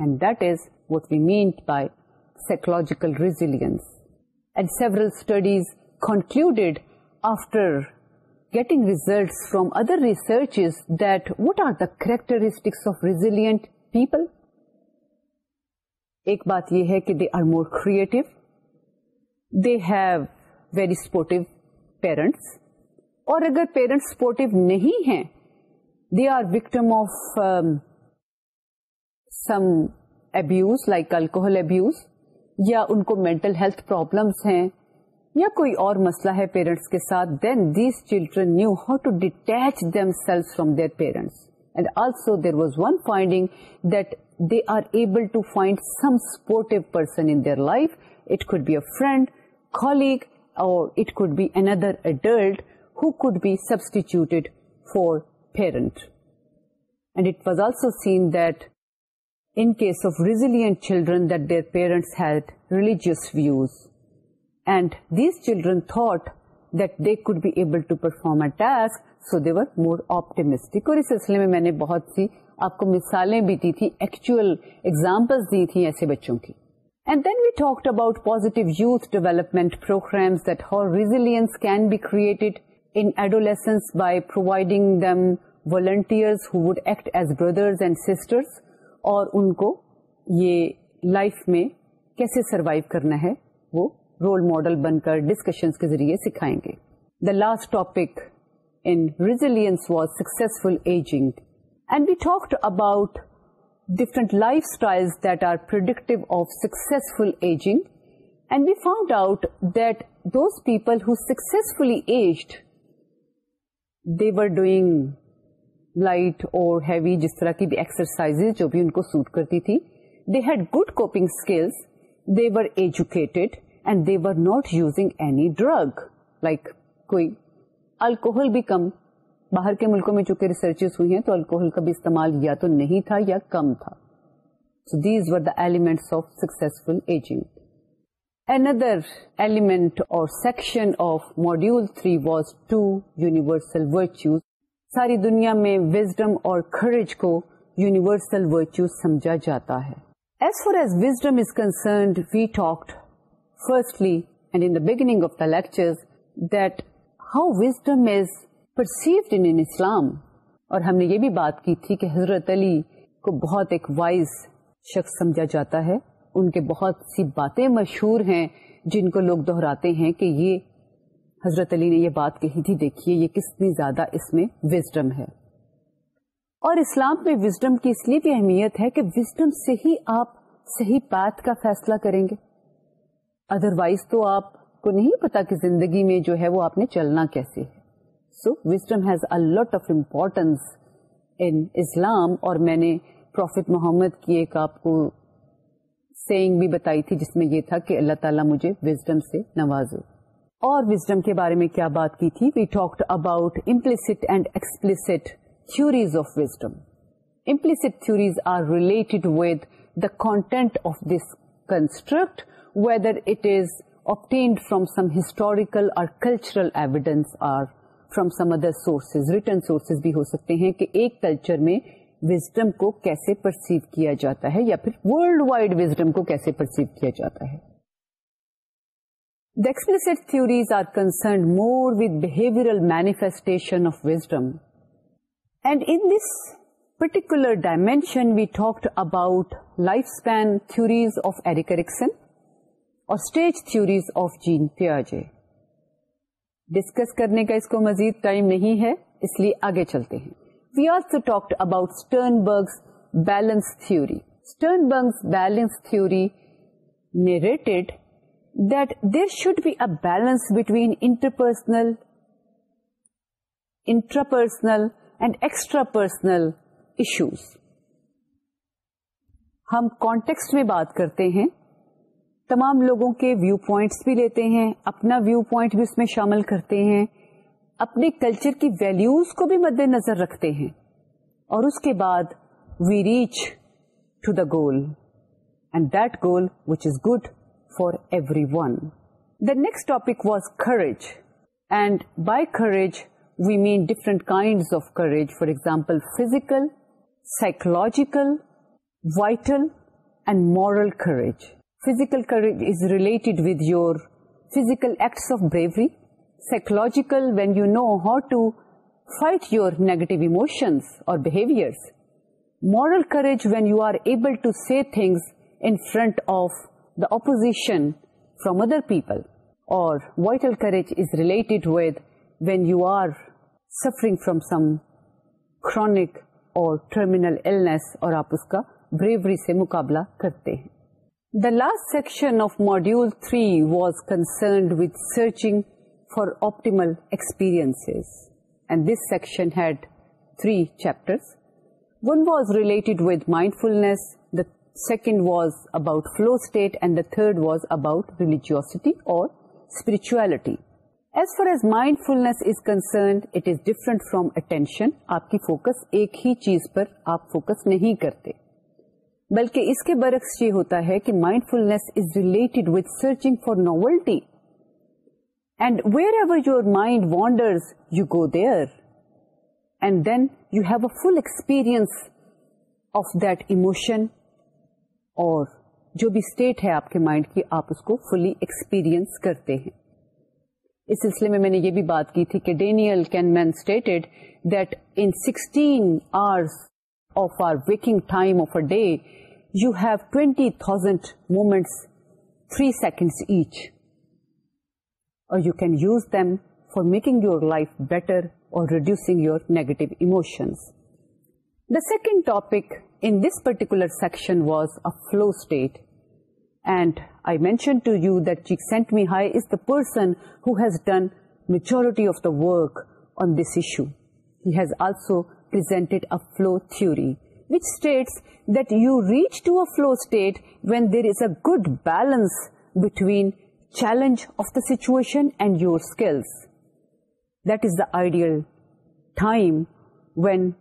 and that is what we mean by psychological studies concluded after getting results from other researches that what are the characteristics of resilient people? ایک بات یہ ہے کہ they are more creative they have very supportive parents اور اگر parents supportive نہیں ہیں they are victim of some abuse like alcohol abuse یا ان کو مینٹل ہیلتھ پرابلمس ہیں یا کوئی اور مسئلہ ہے پیرنٹس کے ساتھ then these children knew how to detach themselves from their parents and also there was one finding that they are able to find some support person in their life it could be a friend colleague اور it could be N other adult who could be substituted for parent and it was also seen that in case of resilient children that their parents had religious views اور اس سلسلے میں میں نے بہت سی آپ کو مثالیں بھی دی تھی ایکچوئل ایگزامپل دی تھی ایسے بچوں کی تھیں development programmes can be created in adolescence by providing them volunteer اور ان کو یہ لائف میں کیسے سروائ کرنا ہے وہ رول ماڈل بن کر ڈسکشن کے ذریعے سکھائیں گے the last topic in resilience was successful ageing and we talk about different life style that are of successful ageing and we found out that those people who successfully aged they were doing light اور heavy جس طرح کی بھی exercise جو بھی ان کو suit کرتی تھی they had good coping skills they were educated and they were not using any drug like کوئی الکوہل بھی کم باہر کے ملکوں میں چونکہ ریسرچز ہوئی ہیں تو الکوہل کا بھی استعمال یا تو نہیں تھا یا کم تھا دیز وارا element of six N other element اور section of module three was two universal virtues ساری دنیا میں وزڈ اور خرچ کو یونیورسل ورچیوز سمجھا جاتا ہے as far as wisdom is concerned we talked firstly and in is beginning of the lecture اور ہم نے یہ بھی بات کی تھی کہ حضرت علی کو بہت ایک وائز شخص سمجھا جاتا ہے ان کے بہت سی باتیں مشہور ہیں جن کو لوگ دہراتے ہیں کہ یہ حضرت علی نے یہ بات کہی تھی دیکھیے یہ کتنی زیادہ اس میں وزڈم ہے اور اسلام میں وزڈم کی اس لیے بھی اہمیت ہے کہ وزڈم سے ہی آپ صحیح بات کا فیصلہ کریں گے ادر وائز تو آپ کو نہیں پتا کہ زندگی میں جو ہے وہ آپ نے چلنا کیسے so wisdom has a lot of importance in اسلام اور میں نے پروفیٹ محمد کی ایک آپ کو سینگ بھی بتائی تھی جس میں یہ تھا کہ اللہ تعالیٰ مجھے وزڈم سے نوازے اور وزڈم کے بارے میں کیا بات کی تھی we talked about implicit and explicit theories of wisdom implicit theories are related with the content of this construct whether it is obtained from some historical or cultural evidence or from some other sources, written sources بھی ہو سکتے ہیں کہ ایک culture میں wisdom کو کیسے perceive کیا جاتا ہے یا پھر worldwide wisdom کو کیسے perceive کیا جاتا ہے The explicit theories are concerned more with behavioral manifestation of wisdom. And in this particular dimension, we talked about lifespan theories of Eric Erickson. اور اسٹیج تھوریز آف جین پیاجے discuss کرنے کا اس کو مزید ٹائم نہیں ہے اس لیے آگے چلتے ہیں we are to talk about balance stern theories تھوڑیڈ that there should be a balance between interpersonal intrapersonal and extrapersonal issues ہم کانٹیکسٹ میں بات کرتے ہیں تمام لوگوں کے ویو پوائنٹس بھی لیتے ہیں اپنا ویو پوائنٹ بھی اس میں شامل کرتے ہیں اپنے کلچر کی ویلوز کو بھی مد نظر رکھتے ہیں اور اس کے بعد we reach to the goal and that goal which is good for everyone the next topic was courage and by courage we mean different kind of courage for example physical psychological vital and moral courage physical courage is related with your physical acts of bravery psychological when you know how to fight your negative emotions اور vital courage is related with when you are suffering from some chronic اور terminal اور آپ اس کا bravery سے مقابلہ کرتے ہیں last section of module third was about religiosity اور spirituality as far as mindfulness it is different from attention آپ کی فوکس ایک ہی چیز پر آپ فوکس نہیں کرتے بلکہ اس کے برعکس یہ ہوتا ہے کہ mindfulness is related with searching for novelty and wherever your mind wanders you go there and then you have a full experience of that emotion اور جو بھی اسٹیٹ ہے آپ کے مائنڈ کی آپ اس کو فلی ایکسپیرئنس کرتے ہیں اس سلسلے میں میں نے یہ بھی بات کی تھی کہ Daniel Kahneman stated that in of our waking time of a day, you have 20,000 moments, 3 seconds each. Or you can use them for making your life better or reducing your negative emotions. The second topic in this particular section was a flow state. And I mentioned to you that Csikszentmihalyi is the person who has done majority of the work on this issue. He has also presented a flow theory, which states that you reach to a flow state when there is a good balance between challenge of the situation and your skills. That is the ideal time when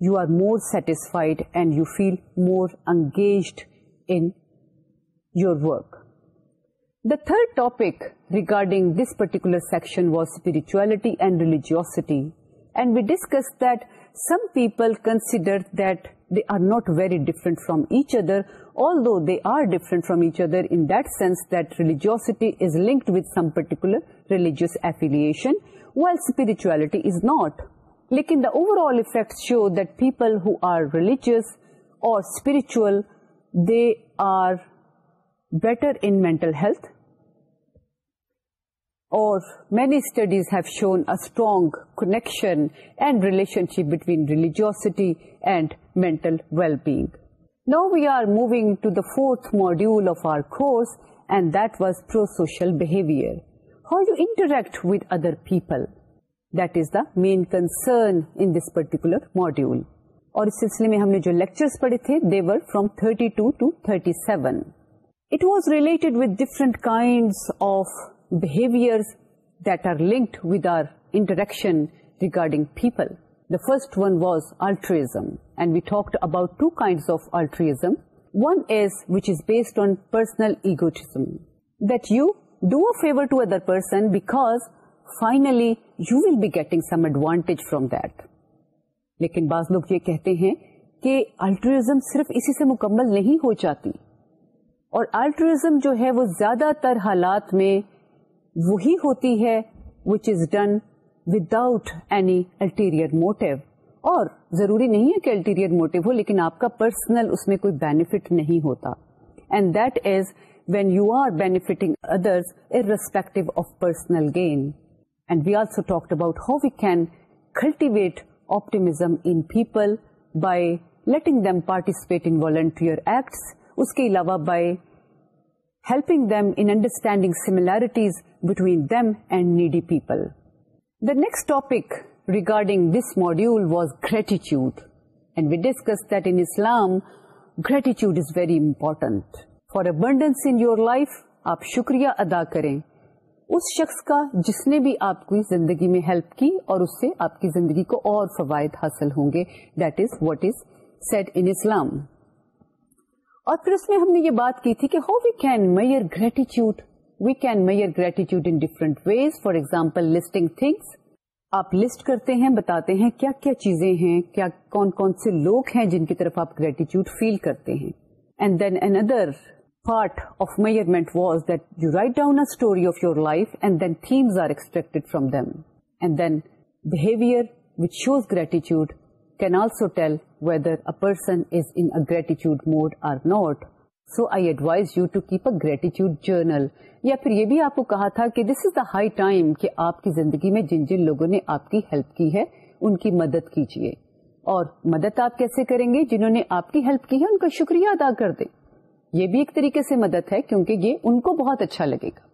you are more satisfied and you feel more engaged in your work. The third topic regarding this particular section was spirituality and religiosity. And we discussed that some people consider that they are not very different from each other, although they are different from each other in that sense that religiosity is linked with some particular religious affiliation, while spirituality is not. Lekin the overall effects show that people who are religious or spiritual, they are better in mental health, fourth module of our course and that was prosocial how you interact with other people that is the main concern in this particular module اور اس سلسلے میں ہم نے جو lecture پڑھے تھے they were from thirty two to thirty seven related کا behaviors that are linked with our interaction regarding people. The first one One was altruism altruism. and we talked about two kinds of is is which based on personal egotism that you do a favor to other person because finally you will be getting some advantage from that. لیکن بعض لوگ یہ کہتے ہیں کہ altruism صرف اسی سے مکمل نہیں ہو جاتی اور الٹروئزم جو ہے وہ زیادہ تر حالات میں وہی ہوتی ہے which is done any ulterior motive اور ضروری نہیں ہے کہ الٹیریئر موٹو ہو لیکن آپ کا پرسنل اس میں کوئی بینیفٹ نہیں ہوتا and that is when you are others irrespective of personal gain and we also talk about how we can cultivate optimism in people by letting them participate acts اس کے علاوہ by ہیلپنگینڈنگ similar regarding this module gratitude is very important for a برنڈنس your life آپ شکریہ ادا کریں اس شخص کا جس نے بھی آپ کی زندگی میں ہیلپ کی اور اس سے آپ کی زندگی کو اور فوائد حاصل ہوں گے that is what is said in اسلام اور پھر اس میں ہم نے یہ بات کی تھی کہ how we can measure gratitude we can measure gratitude in different ways for example listing things آپ لسٹ کرتے ہیں بتاتے ہیں کیا کیا چیزیں ہیں کیا کون کون سے لوگ ہیں جن کی طرف آپ گریٹیچیوڈ فیل کرتے ہیں and then another part of measurement was that you write down a story of your life and then themes are expect from them and then behaviour which shows gratitude person great mood are not so I advise you to keep a gratitude journal یا پھر یہ بھی آپ کو کہا تھا کہ this is the high time کہ آپ کی زندگی میں جن جن لوگوں نے آپ کی ہیلپ کی ہے ان کی مدد کیجیے اور مدد آپ کیسے کریں گے جنہوں نے آپ کی ہیلپ کی ہے ان کا شکریہ ادا کر دیں یہ بھی ایک طریقے سے مدد ہے کیونکہ یہ ان کو بہت اچھا لگے گا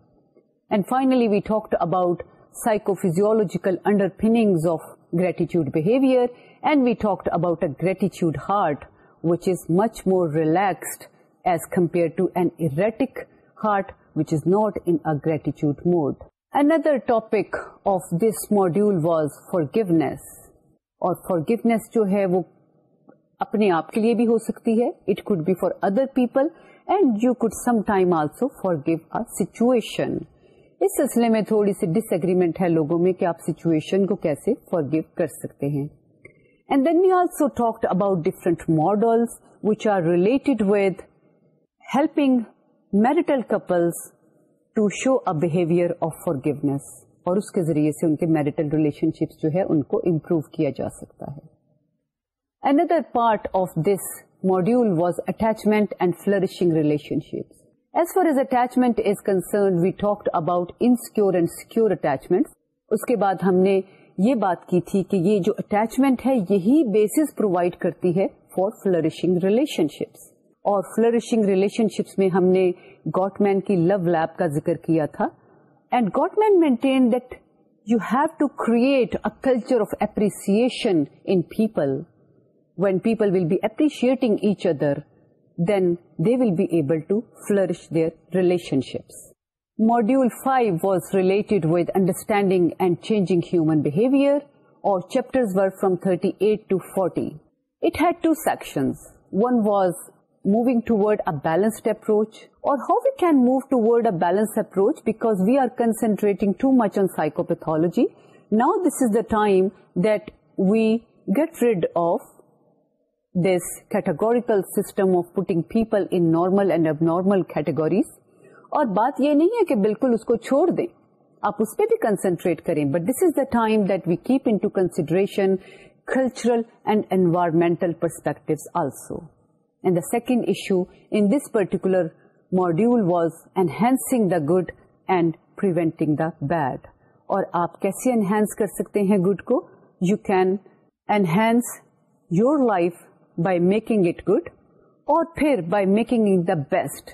and finally we talk about psychophysiological underpinnings of gratitude behaviour and we talked about a gratitude heart which is much more relaxed as compare to an erratic heart which is not in gratitude mood another topic of this module was forgiveness اور for گیونیس جو ہے وہ اپنے آپ کے لیے بھی ہو سکتی ہے it could be for other people and you could some time also forgive اچن اس سلسلے میں تھوڑی سی ڈس ایگریمنٹ ہے لوگوں میں کہ آپ سچویشن کو کیسے فارگیو کر سکتے ہیں and then we also about different are related with helping marital couples to show behaviour of forgiveness اور اس کے ذریعے سے ان کے میرٹل ریلیشن شپس جو ہے ان کو امپروو کیا جا سکتا ہے اندر part of this module was attachment and flourishing relationships as far as attachment and secure attachment اس کے بعد ہم نے یہ بات کی تھی کہ یہ جو اٹیچمنٹ ہے یہی بیسس پرووائڈ کرتی ہے فار فلرشنگ ریلیشن شپس اور فلرشنگ ریلیشن شپس میں ہم نے گوٹ مین کی لو لیب کا ذکر کیا تھا and Gottman maintain that you have to create culture of appreciation in people when people will be appreciating each other then they will be able to flourish their relationships. Module 5 was related with understanding and changing human behavior, or chapters were from 38 to 40. It had two sections. One was moving toward a balanced approach, or how we can move toward a balanced approach because we are concentrating too much on psychopathology. Now this is the time that we get rid of this categorical system of putting people in normal and abnormal categories اور بات یہ نہیں ہے کہ بالکل اس کو چھوڑ دیں آپ اس پہ بھی کنسنٹریٹ کریں but this is the time that we keep in to consideration cultural and environmental perspective also and the second issue in this particular module was enhancing the good and preventing the bad اور آپ کیسے enhance کر سکتے ہیں good کو you can enhance your life by making it good اور best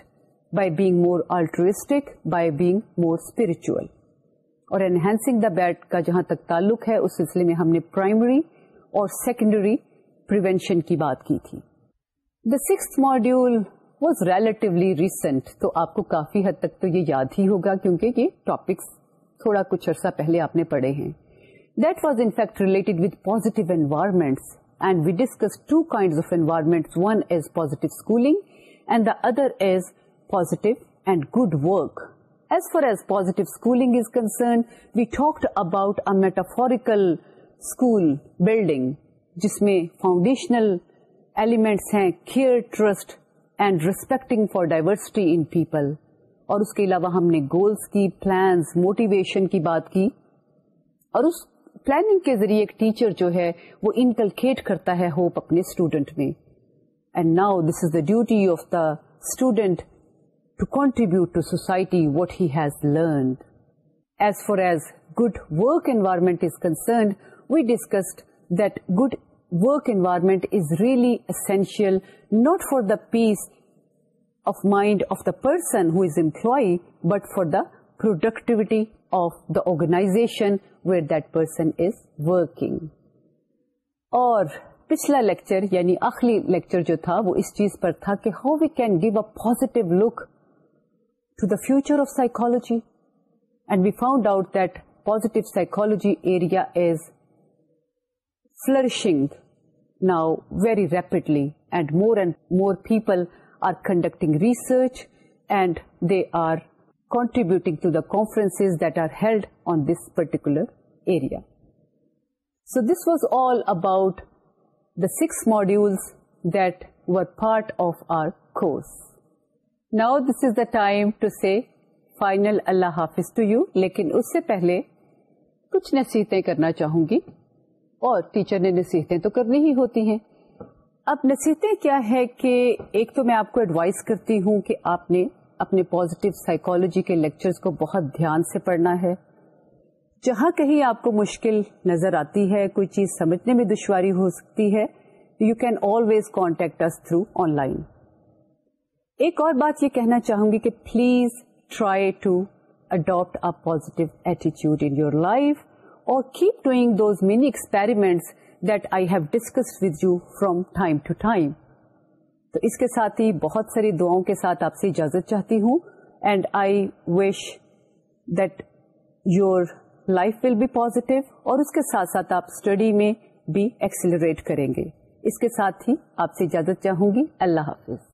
being more altruistic اور بیٹ کا جہاں تک تعلق ہے اس سلسلے میں ہم نے پرائمری اور سیکنڈریشن کی بات کی تھی the six module was relatively recent تو آپ کو کافی حد تک تو یہ یاد ہی ہوگا کیونکہ یہ ٹاپکس تھوڑا کچھ عرصہ پہلے آپ نے پڑھے ہیں that was in fact related with positive environment discuss to kind of environment positive school and the positive and good work as far as positive talk about a metaphorical school building جس میں فاؤنڈیشنل ایلیمینٹس ہیں care trust and respecting for diversity in people اور اس کے علاوہ ہم نے goals کی پلانس موٹیویشن کی بات کی اور اس پلاننگ کے ذریعے ایک ٹیچر جو ہے وہ انکلکیٹ کرتا ہے ہوپ اپنے اسٹوڈنٹ میں and now this is the duty of the student to contribute to society what has learned as far as good work environment is concerned we discussed that good work environment is really essential not for the peace of mind of the person who is employee but for the productivity of the organization where that person is working اور پچھلا lecture یعنی آخری lecture جو تھا وہ اس چیز پر تھا کہ how we can give a positive look to the future of psychology and we found out that positive psychology area is flourishing now very rapidly and more and more people are conducting research and they are contributing to the conferences that are held on this particular area. So this was all about the six modules that were part of our course. Now this is the time to say final Allah Hafiz to you. Lekin usse pehle kuch nasihtain karna chahungi. Aur teacher ne nasihtain to karni hi hoti hain. اب نصیحتیں کیا ہے کہ ایک تو میں آپ کو ایڈوائز کرتی ہوں کہ آپ نے اپنے پوزیٹو سائیکولوجی کے لیکچر کو بہت دھیان سے پڑھنا ہے جہاں کہیں آپ کو مشکل نظر آتی ہے کوئی چیز سمجھنے میں دشواری ہو سکتی ہے you can always contact us through on line ایک اور بات یہ کہنا چاہوں گی کہ please try to adapt a positive ایٹیچیوڈ لائف اور کیپ ڈوئنگ تو اس کے ساتھ ہی بہت ساری دعاؤں کے ساتھ آپ سے اجازت چاہتی ہوں and I wish that your life will be positive اور اس کے ساتھ ساتھ آپ اسٹڈی میں بھی ایکسیلریٹ کریں گے اس کے ساتھ ہی آپ سے اجازت چاہوں گی اللہ حافظ